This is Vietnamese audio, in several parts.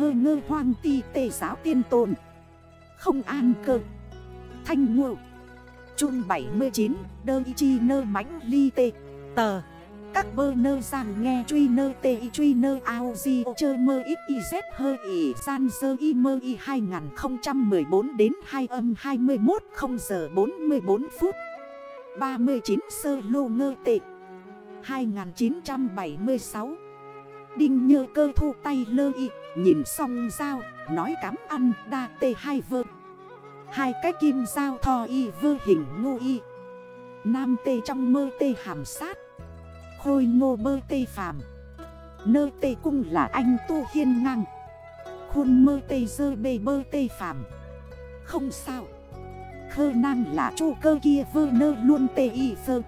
hơ ngơ hoang ti tề giáo tiên tồn. Không an cơ. Thanh ngộ. Trung 79 Đơ chi nơ mãnh ly tê. Tờ. Các bơ nơ giảng nghe truy nơ tê truy nơ ao di chơ mơ ít y z hơ y san sơ y mơ y 2014 đến 2 âm 21 0 giờ 44 phút. 39 sơ lô ngơ tệ. 2976 Đinh nhơ cơ thu tay lơ y. Nhìn xong dao Nói cám ăn đa tê hai vơ. Hai cái kim dao thò y vơ hình ngô y. Nam tê trong mơ tê hàm sát. Khôi ngô bơ tê phàm. Nơ tê cung là anh tu hiên ngang. Khuôn mơ tê dơ bê bơ tê phàm. Không sao. Khơ năng là chu cơ kia vơ nơ luôn tê y phơ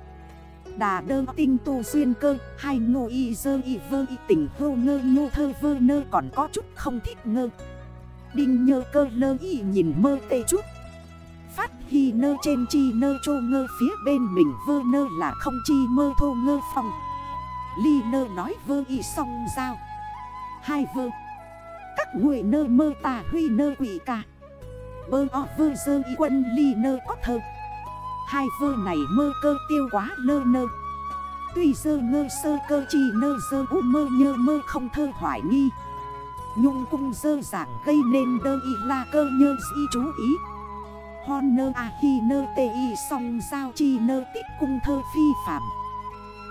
Đà đơ tinh tu duyên cơ, Hai ngô y dơ y vơ y tỉnh hô ngơ ngô thơ vơ nơ còn có chút không thích ngơ. Đinh nhơ cơ lơ y nhìn mơ tê chút. Phát hi nơ trên chi nơ chô ngơ phía bên mình vơ nơ là không chi mơ thô ngơ phòng. Ly nơ nói vơ y xong giao. Hai vơ. Các người nơ mơ tà huy nơ quỷ cả Bơ o vơ dơ y quân ly nơ có thơ. Hai vơ này mơ cơ tiêu quá lơ nơ. Tuy dơ ngơ sơ cơ chi nơ dơ u mơ nhơ mơ không thơ hoài nghi. Nhung cung dơ giảng gây nên đơ y la cơ nhơ y chú ý. Hon nơ a hi nơ tê y song giao chi nơ tích cung thơ phi phạm.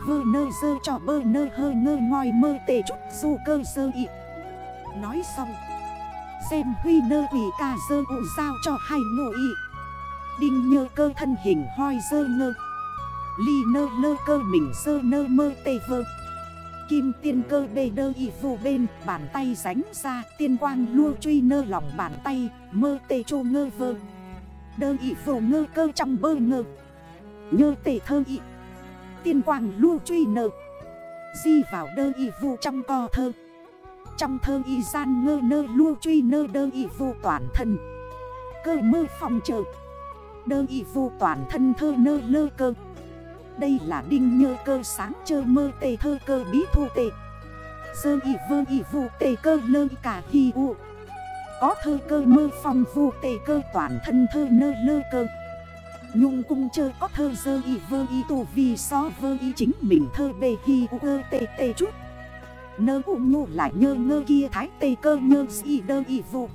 Vơ nơ dơ cho bơ nơ hơ ngơ ngòi mơ tê chút dù cơ sơ y. Nói xong, Xem huy nơ ủy ca dơ ụ sao cho hai ngộ y. Đinh nhơ cơ thân hình hoi dơ ngơ. Ly nơ lơ cơ mình dơ nơ mơ tê vơ. Kim tiên cơ bê đơ y vụ bên, Bàn tay ránh ra, tiên quang lua truy nơ lòng bàn tay, Mơ tê chô ngơ vơ. Đơ y vụ ngơ cơ trong bơ ngơ. Nhơ tê thơ y. Tiên quang lua truy nơ. Di vào đơ y vụ trong co thơ. Trong thơ y gian ngơ nơ lua truy nơ đơ y vụ toàn thân. Cơ mơ phòng trợ Đơ y vu toàn thân thơ nơ lơ cơ. Đây là đinh nhơ cơ sáng chơ mơ tê thơ cơ bí thu tê. Sơ y vơ y vu tê cơ lơ cả hi u. Có thơ cơ mơ phòng vu tê cơ toàn thân thơ nơ lơ cơ. Nhung cung chơ có thơ sơ y vơ y tù vì so vơ y chính mình thơ bê hi u ơ tê tê chút. Nơ u nhu lại nhơ ngơ kia thái tê cơ nhơ si đơ y vụ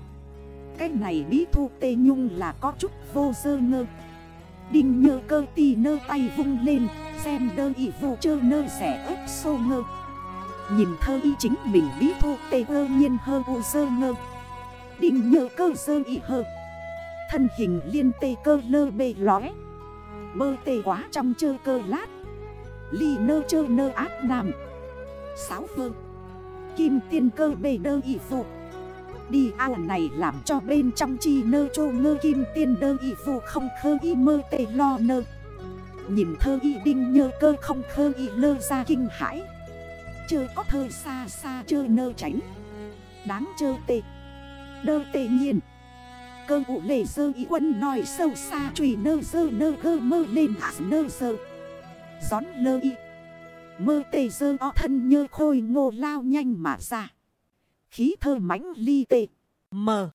cái này bí thu tê nhung là có chút vô sơ ngơ. Đinh nhơ cơ tì nơ tay vung lên, Xem đơ y vô chơ nơ rẻ ếp sô ngơ. Nhìn thơ y chính mình bí thu tê ơ nhiên hơ u sơ ngơ. Đinh nhơ cơ sơ y hơ. Thân hình liên tê cơ lơ bê lói Bơ tê quá trong chơ cơ lát. Ly nơ chơ nơ áp nằm Sáu vơ. Kim tiên cơ bê đơ y phụ Đi ao này làm cho bên trong chi nơ chô ngơ kim tiên đơ y vụ không khơ y mơ tê lo nơ. Nhìn thơ y đinh nhơ cơ không khơ y lơ ra kinh hãi. Chơ có thơ xa xa chơ nơ tránh. Đáng chơ tê. Đơ tê nhiên. Cơ vụ lệ sơ y quân nói sâu xa Chùy nơ sơ nơ gơ mơ lên hạ nơ sơ. Gión lơ y. Mơ tê sơ o thân nhơ khôi ngô lao nhanh mà ra. Khí thơ mãnh ly tê. Mờ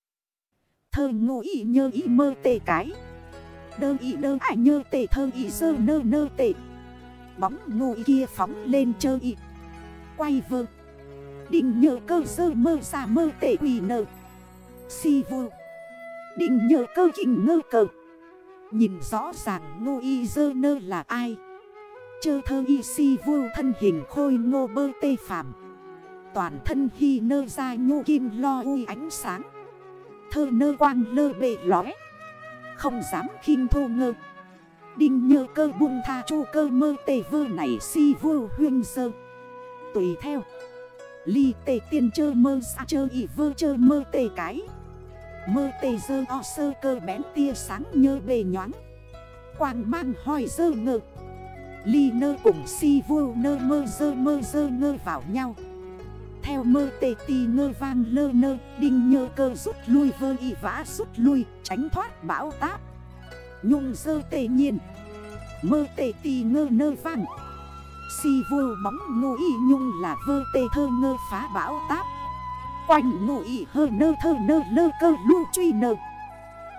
Thơ ngụ ý nhơ ý mơ tê cái. Đơ ý đơ ải nhơ tê thơ ý sơ nơ nơ tê. Bóng ngụ ý kia phóng lên chơ ý Quay vơ. Định nhờ cơ sơ mơ xa mơ tê quỷ nơ Si vô Định nhờ cơ chỉnh ngơ cờ. Nhìn rõ ràng ngô y dơ nơ là ai? Chơ thơ y si vô thân hình khôi ngô bơ tê phàm. Toàn thân hy nơ ra nhô kim lo ui ánh sáng. Thơ nơ quang lơ bề lóe Không dám khinh thô ngơ. Đinh nhơ cơ buông tha chu cơ mơ tề vơ này si vô huyên sơ. Tùy theo. Ly tề tiên chơ mơ xa chơ ị vơ chơ mơ tề cái. Mơ tề dơ o sơ cơ bén tia sáng nhơ bề nhoáng. Quang mang hỏi dơ ngơ. Ly nơ cùng si vô nơ mơ dơ mơ dơ ngơ vào nhau theo mơ tê tì ngơ vang lơ nơ, Đinh nhơ cơ rút lui vơ y vã rút lui, Tránh thoát bão táp. Nhung dơ tê nhiên, Mơ tê tì ngơ nơ vang. Si vô bóng ngô y nhung là vơ tê thơ ngơ phá bão táp. Quanh ngô y hơ nơ thơ nơ lơ cơ lưu truy nơ.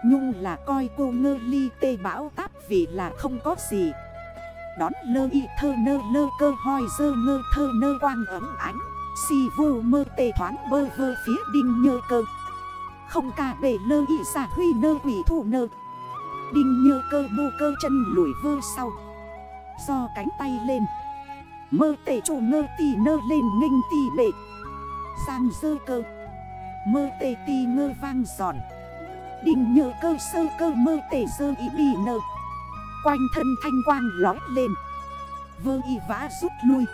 Nhung là coi cô ngơ ly tê bão táp vì là không có gì. Đón lơ y thơ nơ lơ cơ hoi dơ ngơ thơ nơ quang ấm ánh. Si vô mơ tê thoáng bơ vơ phía đinh nhơ cơ. Không cả bể lơ y giả huy nơ quỷ thủ nơ. Đinh nhơ cơ bu cơ chân lùi vơ sau. Do cánh tay lên. Mơ tê chủ ngơ tì nơ lên nghênh tì bệ Sang dơ cơ. Mơ tê tì ngơ vang giòn. Đinh nhơ cơ sơ cơ mơ tê dơ y bì nơ. Quanh thân thanh quang lói lên. Vơ y vã rút lui.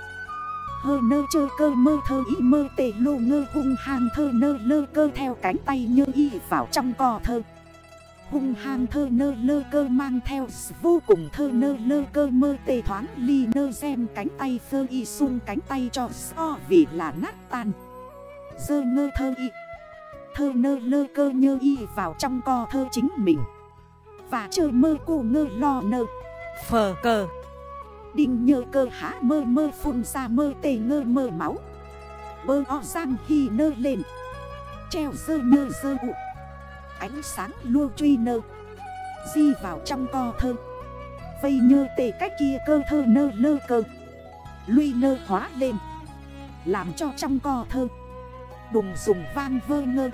Hơ nơ chơ cơ mơ thơ y mơ tê lô ngơ hung hang thơ nơ lơ cơ theo cánh tay nhơ y vào trong cò thơ. Hung hang thơ nơ lơ cơ mang theo vô cùng thơ nơ lơ cơ mơ tê thoáng ly nơ xem cánh tay thơ y sung cánh tay cho so vì là nát tan. Dơ ngơ thơ y, Thơ nơ lơ cơ nhơ y vào trong co thơ chính mình. Và chơi mơ cô ngơ lo nơ. Phờ cờ. Đinh nhơ cơ há mơ mơ phun ra mơ tê ngơ mơ máu. Bơ o giang hi nơ lên. Treo dơ nơ dơ ụ. Ánh sáng lua truy nơ. Di vào trong co thơ. Vây nhơ tề cách kia cơ thơ nơ lơ cơ. Lui nơ hóa lên. Làm cho trong co thơ. Đùng dùng vang vơ ngơ.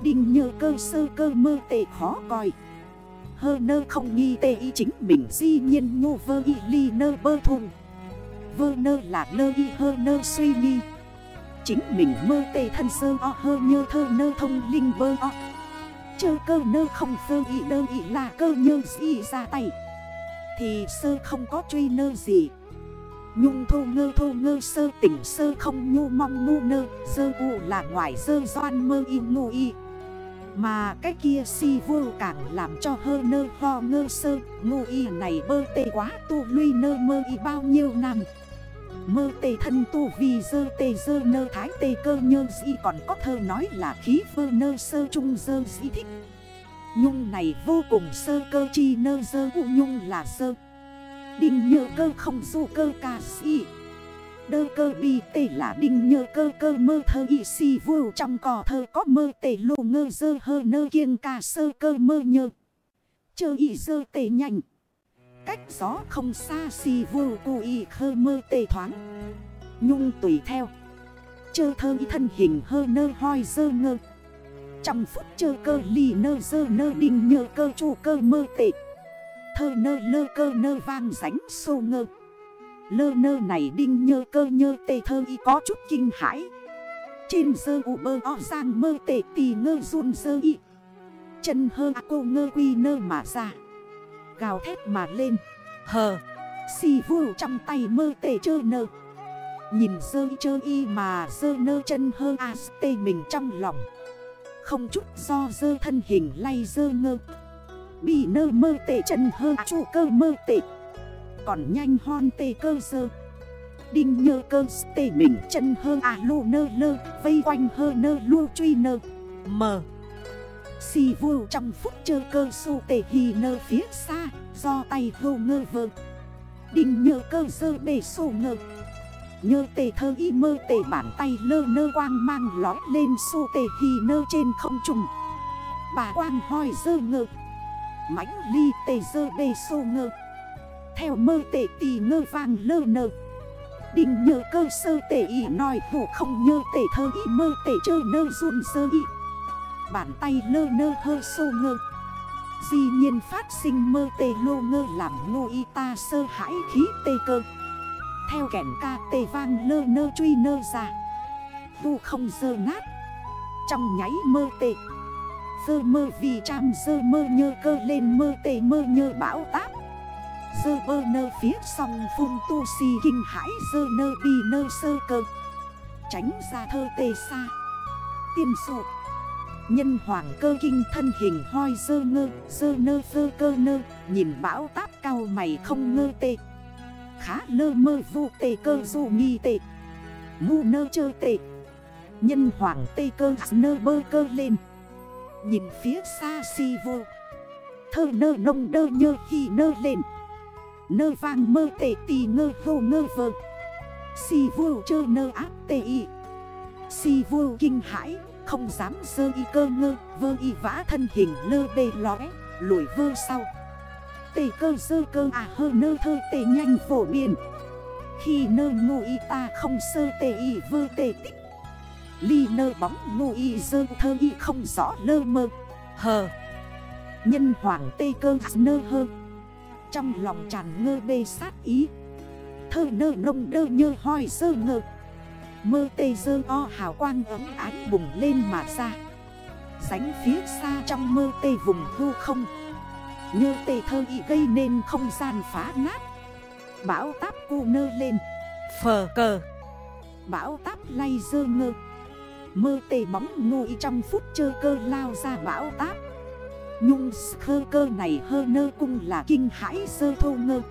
Đinh nhơ cơ sơ cơ mơ tệ khó coi Hơ nơ không nghi tê y chính mình, di nhiên nhu vơ y ly nơ bơ thùng. Vơ nơ là nơ y, hơ nơ suy nghi. Chính mình mơ tê thân sơ o, hơ nhơ thơ nơ thông linh bơ o. Chơ cơ nơ không sơ y nơ y là cơ nhơ di ra tay. Thì sơ không có truy nơ gì. Nhung thô ngơ thô ngơ sơ, tỉnh sơ không nhu mong ngu nơ. Sơ u là ngoài sơ, doan mơ y ngu y. Mà cái kia si vô càng làm cho hơ nơ ho ngơ sơ. Ngu y này bơ tê quá, tu luy nơ mơ y bao nhiêu năm. Mơ tê thân tu vì dơ tê dơ nơ thái tê cơ nhơ dĩ. Còn có thơ nói là khí vơ nơ sơ trung dơ dĩ thích. Nhung này vô cùng sơ cơ chi nơ dơ, u nhung là sơ Đinh nhơ cơ không du cơ ca si Đơ cơ bi tê là đinh nhơ cơ cơ mơ thơ y si vô trong cò thơ có mơ tê lô ngơ dơ hơ nơ kiêng ca sơ cơ mơ nhơ. Chơ y dơ tê nhanh. Cách gió không xa si vô cù y khơ mơ tê thoáng. Nhung tùy theo. Chơ thơ y thân hình hơ nơ hoi dơ ngơ. Trong phút chơ cơ ly nơ dơ nơ đinh nhơ cơ chu cơ mơ tê. Thơ nơ lơ cơ nơ vang ránh sô ngơ. Lơ nơ này đinh nhơ cơ nhơ tê thơ y có chút kinh hãi. Trên sơ u bơ o sang mơ tê tì ngơ run sơ y. Chân hơ cô ngơ quy nơ mà ra. Gào thét mà lên. Hờ. Xì vu trong tay mơ tê chơ nơ. Nhìn dơ chơ y mà sơ nơ chân hơ a tê mình trong lòng. Không chút do dơ thân hình lay dơ ngơ. Bị nơ mơ tệ chân hơ chu cơ mơ tệ còn nhanh hon tê cơ sơ. Đinh nhơ cơ tê mình chân hơ à lô nơ lơ, Vây quanh hơ nơ lô truy nơ. Mờ Xì vô trong phút chơ cơ sô tê hì nơ phía xa, Do tay hô ngơ vơ. Đinh nhơ cơ sơ bề sô ngơ. Nhơ tê thơ y mơ tê bản tay lơ nơ quang mang lói lên sô tê hì nơ trên không trùng Bà quang hoi dơ ngơ. Mãnh ly tê dơ bê sô ngơ. Theo mơ tệ tì ngơ vang lơ nơ Đình nhờ cơ sơ tệ y nói hổ không nhơ tệ thơ y mơ tệ chơ nơ run sơ y Bàn tay lơ nơ hơ sô ngơ. Di nhiên phát sinh mơ tê lô ngơ làm ngô y ta sơ hãi khí tê cơ. Theo kẻn ca tê vang lơ nơ truy nơ ra. Tu không dơ nát Trong nháy mơ tê. Dơ mơ vì trăm dơ mơ nhơ cơ lên mơ tê mơ nhơ bão táp. Dơ bơ nơ phía song phun tu si kinh hãi dơ nơ bi nơ sơ cơ. Tránh ra thơ tê xa Tiên sộ Nhân hoàng cơ kinh thân hình hoi dơ ngơ, Dơ nơ dơ cơ nơ, Nhìn bão táp cao mày không ngơ tê. Khá lơ mơ vụ tê cơ dù nghi tê. Mu nơ chơ tê. Nhân hoàng tê cơ nơ bơ cơ lên. Nhìn phía xa si vô. Thơ nơ nông đơ nhơ hi nơ lên. Nơ vang mơ tệ tì ngơ hô ngơ vơ. Si vô chơ nơ áp tê y. Si vô kinh hãi, Không dám sơ y cơ ngơ, Vơ y vã thân hình lơ bê lóe, Lùi vơ sau. Tê cơ sơ cơ à hơ nơ thơ tê nhanh phổ biển Khi nơ ngô y ta không sơ tê y vơ tê tích. Ly nơ bóng ngô y dơ thơ y không rõ lơ mơ. Hờ. Nhân hoàng tê cơ nơ hơ. Trong lòng tràn ngơ bê sát ý. Thơ nơ nông đơ nhơ hoi sơ ngơ. Mơ tê dơ o hào quang ấm ánh bùng lên mà ra. Sánh phía xa trong mơ tê vùng hư không. Nhơ tê thơ y gây nên không gian phá nát. Bão táp cu nơ lên. Phờ cờ. Bão táp lay dơ ngơ. Mơ tê bóng ngồi trong phút chơ cơ lao ra bão táp Nhung khơ cơ này hơ nơ cung là kinh hãi sơ thô ngơ.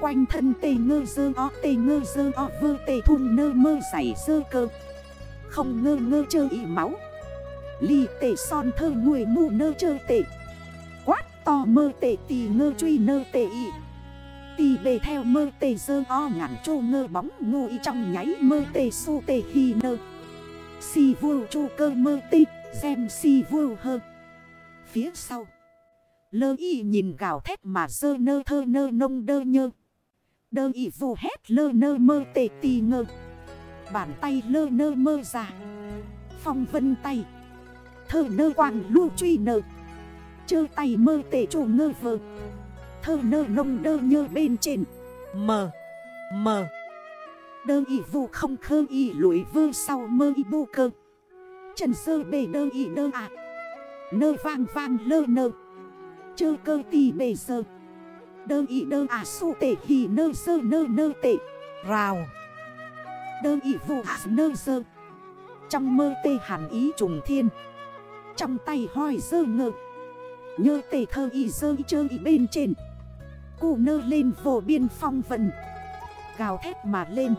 Quanh thân tê ngơ dơ o, tê ngơ dơ o, vơ tê thung nơ mơ giải sơ cơ. Không ngơ ngơ chơ y máu. Ly tê son thơ người mù nơ chơ tê. Quát to mơ tê tì ngơ truy nơ tê y Tì bề theo mơ tê dơ o ngắn trô ngơ bóng ngô trong nháy mơ tê su tê hi nơ. Si vô chu cơ mơ tê, xem si vô hơ. Phía sau. Lơ y nhìn gào thét mà dơ nơ thơ nơ nông đơ nhơ. Đơ y vù hét lơ nơ mơ tê tì ngơ. Bàn tay lơ nơ mơ ra Phong vân tay. Thơ nơ quang lưu truy nơ Chơ tay mơ tê chủ ngơ vơ. Thơ nơ nông đơ nhơ bên trên. Mờ. Mờ. Đơ y vụ không khơ y lũi vơ sau mơ y bu cơ. Trần sơ bề đơ y đơ à Nơ vang vang lơ nơ. Chơ cơ tì bề sơ. Đơ ý đơ à su tệ hì nơ sơ nơ nơ tệ. Rào. Đơ ý vụ à nơ sơ. Trong mơ tê hàn ý trùng thiên. Trong tay hoi sơ ngơ. Nhơ tệ thơ ý sơ ý chơ ý bên trên. Cụ nơ lên vồ biên phong vần Gào thét mà lên.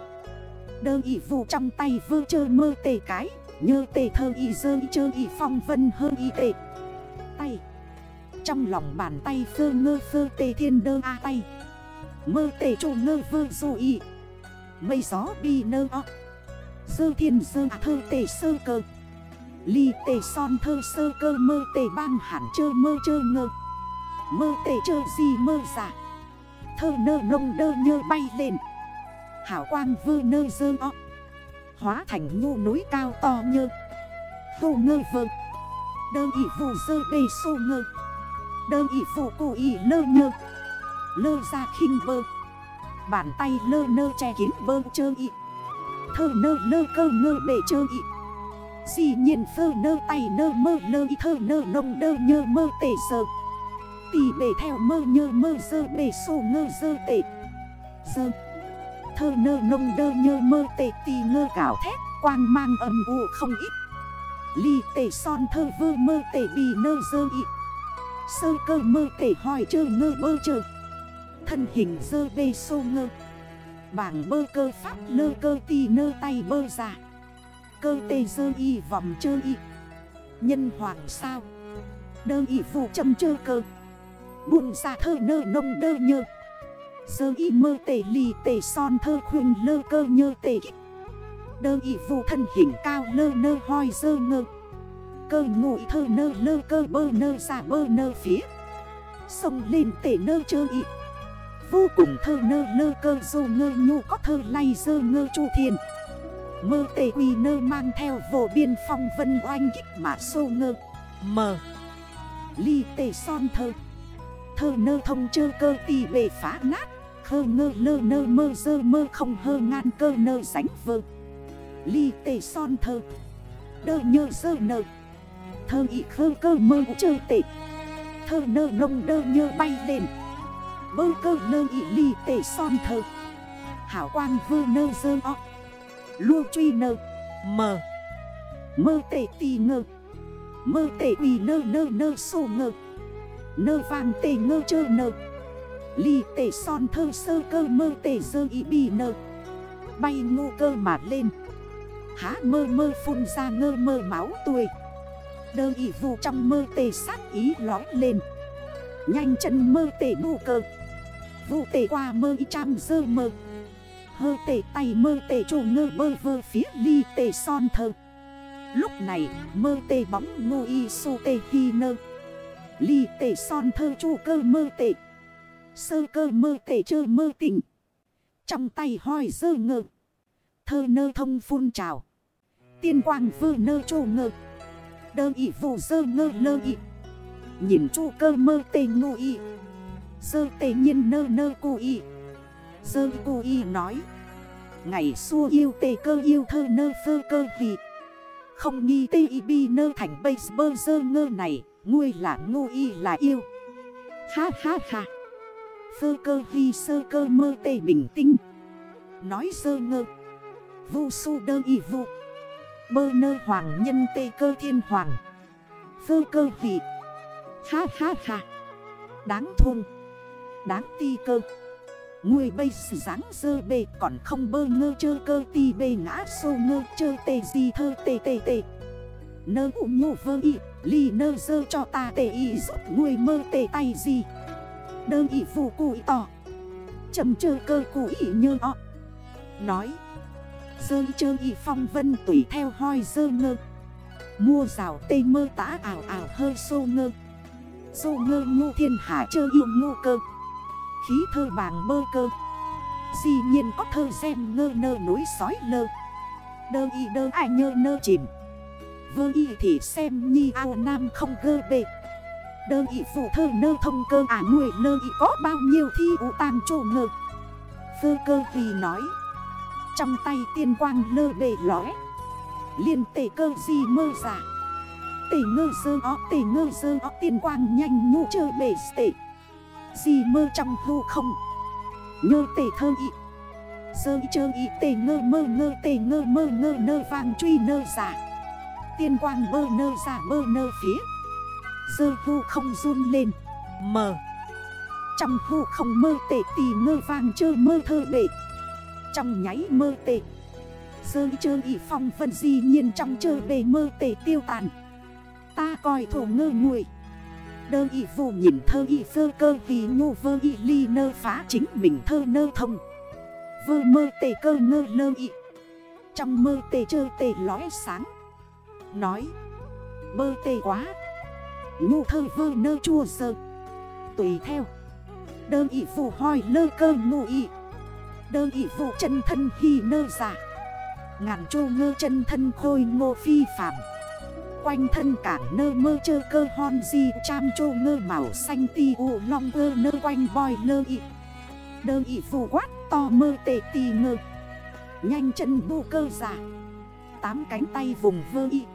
Đơ ý vụ trong tay vơ chơ mơ tê cái như tê thơ y dơ y chơ y phong vân hơ y tê. Tay. Trong lòng bàn tay phơ ngơ phơ tê thiên đơ a tay. Mơ tê trô ngơ vơ dô y. Mây gió bi nơ o. Dơ thiên dơ à thơ tê sơ cơ. Ly tê son thơ sơ cơ mơ tê ban hẳn chơ mơ chơ ngơ. Mơ tê chơ gì mơ giả Thơ nơ nông đơ nhơ bay lên. Hảo quang vơ nơ dơ o. Hóa thành nhu núi cao to như Vô ngơ vơ. Đơ ị vù dơ bê sô ngơ. Đơ ị vù cụ ị lơ nhơ. Lơ ra khinh bơ. Bàn tay lơ nơ che kín bơ chơ ị. Thơ nơ lơ cơ ngơ bể chơ ị. Dì nhiên phơ nơ tay nơ mơ lơ y thơ nơ nông đơ nhơ mơ tể sơ Tì bể theo mơ nhơ mơ dơ bể sô ngơ dơ tể. Dơ. Thơ nơ nông đơ nhơ mơ tệ tì ngơ gạo thét, Quang mang âm u không ít. Ly tệ son thơ vơ mơ tệ bì nơ dơ ị Sơ cơ mơ tệ hỏi chơ ngơ bơ chơ. Thân hình dơ bê sô ngơ. Bảng bơ cơ pháp lơ cơ tì nơ tay bơ ra Cơ tê dơ y vòng chơ y. Nhân hoàng sao? Đơ y vụ châm chơ cơ. Buồn ra thơ nơ nông đơ nhơ. Dơ y mơ tể lì tể son thơ khuyên lơ cơ nhơ tể Đơ y vụ thân hình cao lơ nơ hoi dơ ngơ. Cơ ngụy thơ nơ lơ cơ bơ nơ ra bơ nơ phía. Sông lên tể nơ chơ y. Vô cùng thơ nơ lơ cơ dô ngơ nhu có thơ lay dơ ngơ chu thiên. Mơ tề quỳ nơ mang theo vô biên phong vân oanh kích mà sô ngơ. Mờ Ly tề son thơ. Thơ nơ thông chơ cơ tì bề phá nát. Khơ ngơ lơ nơ mơ dơ mơ không hơ ngan cơ nơ sánh vơ. Ly tề son thơ. Đơ nhơ dơ nơ. Thơ ị khơ cơ mơ chơ tệ Thơ nơ nông đơ nhơ bay lên. Bơ cơ nơ ị ly tề son thơ. Hảo quang vơ nơ dơ o. Lua truy nơ. Mờ. Mơ tê tì ngơ. Mơ tê bì nơ nơ nơ sô ngơ. Nơ vàng tê ngơ chơ nơ. Ly tề son thơ sơ cơ mơ tề sơ y bì nơ. Bay ngô cơ mà lên. Há mơ mơ phun ra ngơ mơ máu tuổi Đơ y vụ trong mơ tề sát ý lói lên. Nhanh chân mơ tề ngu cơ. Vụ tề qua mơ y trăm dơ mơ. Hơ tề tay mơ tề trù ngơ bơ vơ phía ly tề son thơ. Lúc này, mơ tề bóng ngô y su tề hi nơ. Ly tề son thơ chu cơ mơ tề Sơ cơ mơ tề chơ mơ tỉnh. Trong tay hoi dơ ngơ. Thơ nơ thông phun trào. Tiên quang vơ nơ trô ngơ. Đơ ị vụ dơ ngơ lơ ị. Nhìn chu cơ mơ tề ngô y Sơ tề nhiên nơ nơ cô y Sơ cô y nói. Ngày xua yêu tề cơ yêu thơ nơ phơ cơ vì Không nghi tê y bi nơ thành bê bơ dơ ngơ này. Nguôi là ngô y là yêu. Ha ha ha. Phơ cơ vi sơ cơ mơ tê bình tinh. Nói sơ ngơ. Vu su đơ y vu. Bơ nơ hoàng nhân tê cơ thiên hoàng. Phơ cơ vị Ha ha ha. Đáng thôn Đáng ti cơ. Người bây dáng dơ bề còn không bơ ngơ chơ cơ ti bề ngã sô ngơ chơ tê di thơ tê tê tê. Nơ ụ nhô vơ y Ly nơ dơ cho ta tê y giúp người mơ tê tay gì Đơ ý vù cụ tỏ Chầm chơ cơ cụ y nhơ ọ Nói Dơ chơ ý phong vân tùy theo hoi dơ ngơ. Mua rào tê mơ tả ảo ảo hơi sô ngơ. Sô ngơ ngô thiên hạ chơ yêu ngô cơ. Khí thơ bàng mơ cơ. Dĩ nhiên có thơ xem ngơ nơ núi sói lơ. Đơ y đơ ai nhơ nơ chìm. Vơ y thì xem nhi ao nam không gơ bệt Đơ y phụ thơ nơ thông cơ à nuôi lơ ý có bao nhiêu thi ủ tàng trô ngờ? Phơ cơ vì nói, Trong tay tiên quang lơ bề lóe Liên tể cơ gì mơ giả. Tể ngơ sơ ó tể ngơ sơ ó tiên quang nhanh nhu chơ bề tể. Gì mơ trong hư không, Nhơ tể thơ ý Sơ ý chơ ý, tể ngơ mơ ngơ, tể ngơ mơ ngơ, nơ vàng truy nơ giả. Tiên quang bơ nơ giả bơ nơ phía dơ hư không run lên. Mờ Trong hư không mơ tề tì ngơ vàng chơ mơ thơ bệ Trong nháy mơ tề Dơ chơ y phong vân di nhiên trong chơ bề mơ tề tiêu tàn. Ta coi thổ ngơ nguội. Đơ y vù nhìn thơ y dơ cơ vì ngô vơ y ly nơ phá chính mình thơ nơ thông. Vơ mơ tề cơ ngơ lơ y. Trong mơ tề chơ tề lõi sáng. Nói, Mơ tề quá ngu thơ vơ nơ chua sơ. Tùy theo. Đơ ị vụ hoi lơ cơ ngu ị. Đơ ị vụ chân thân hi nơ giả Ngàn chô ngơ chân thân khôi ngô phi phạm Quanh thân cảng nơ mơ chơ cơ hon di cham chô ngơ màu xanh ti u long ơ nơ quanh bòi lơ ị. Đơ ị phù quát to mơ tệ tì ngơ. Nhanh chân bu cơ giả Tám cánh tay vùng vơ ị.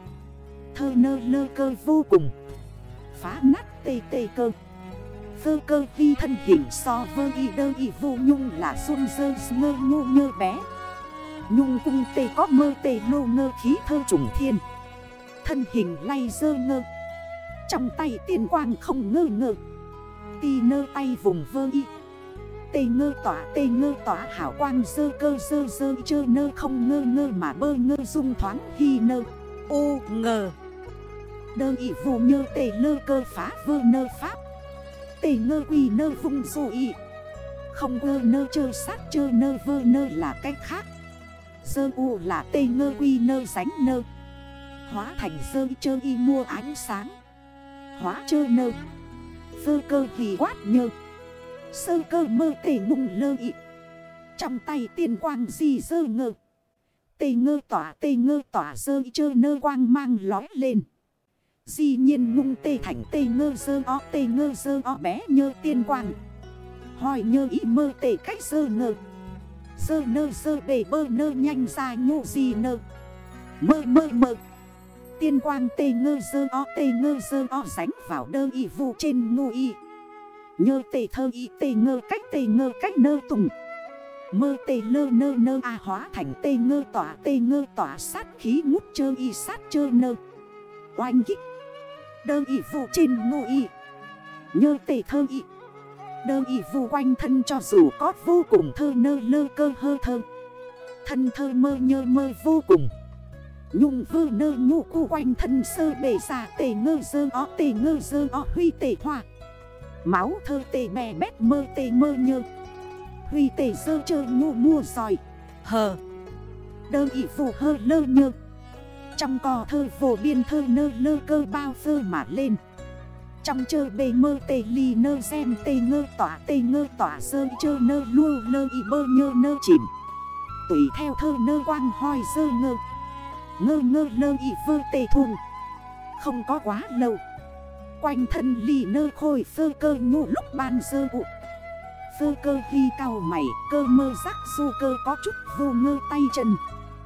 Thơ nơ lơ cơ vô cùng. Phá nát tê tê cơ. Vơ cơ vi thân hình so vơ y đơ y vô nhung là xuân dơ ngơ ngô nhơ bé. Nhung cung tê có mơ tê nô ngơ khí thơ trùng thiên. Thân hình lay dơ ngơ. Trong tay tiên quang không ngơ ngơ. Ti nơ tay vùng vơ y. Tê ngơ tỏa tê ngơ tỏa hảo quang dơ cơ dơ dơ chơ nơ không ngơ ngơ mà bơ ngơ dung thoáng hi nơ. U ngờ. Đơ ị vù nhơ tề lơ cơ phá vơ nơ pháp. Tề ngơ quỳ nơ vùng dù ị Không ngơ nơ chơ sát chơ nơ vơ nơ là cách khác. Dơ u là tê ngơ quy nơ sánh nơ. Hóa thành sơ chơ y mua ánh sáng. Hóa chơ nơ. Sơ cơ vì quát nhơ. Sơ cơ mơ tề ngùng lơ ị. Trong tay tiền quang gì dơ ngơ. Tê ngơ tỏa tê ngơ tỏa dơ chơ nơ quang mang lói lên. Di nhiên ngung tê thành tê ngơ dơ o, tê ngơ dơ o bé nhơ tiên quang. Hỏi nhơ ý mơ tê cách dơ ngơ. Dơ nơ dơ bể bơ nơ nhanh ra nhô gì nơ. Mơ mơ mơ. Tiên quang tê ngơ dơ o, tê ngơ dơ o sánh vào đơ y vụ trên ngô y. Nhơ tê thơ y tê ngơ cách tê ngơ cách nơ tùng. Mơ tê lơ nơ nơ a hóa thành tê ngơ tỏa, tê ngơ tỏa sát khí ngút chơ y sát chơ nơ. Oanh kích. Đơ ỉ vụ trên ngô y Nhơ tể thơ y Đơ ỉ vụ quanh thân cho dù có vô cùng thơ nơ lơ cơ hơ thơ. Thân thơ mơ nhơ mơ vô cùng. Nhung vơ nơ nhu cu quanh thân sơ bể xa tề ngơ dơ ó tề ngơ dơ ó, huy tề hoa. Máu thơ tề bè bét mơ tề mơ nhơ. Huy tề dơ chơ nhu mua giỏi. Hờ. Đơ ỉ vụ hơ lơ nhơ. Trong cò thơ vô biên thơ nơ lơ cơ bao phơ mà lên. Trong chơ bề mơ tê ly nơ xem tê ngơ tỏa, tê ngơ tỏa sơ chơ nơ lua lơ y bơ nhơ nơ chìm. Tùy theo thơ nơ quang hoi sơ ngơ. Ngơ ngơ lơ y vơ tê thùng Không có quá lâu. Quanh thân ly nơ khôi phơ cơ nhụ lúc ban sơ ụ Phơ cơ khi cao mày, cơ mơ rắc du cơ có chút vô ngơ tay chân.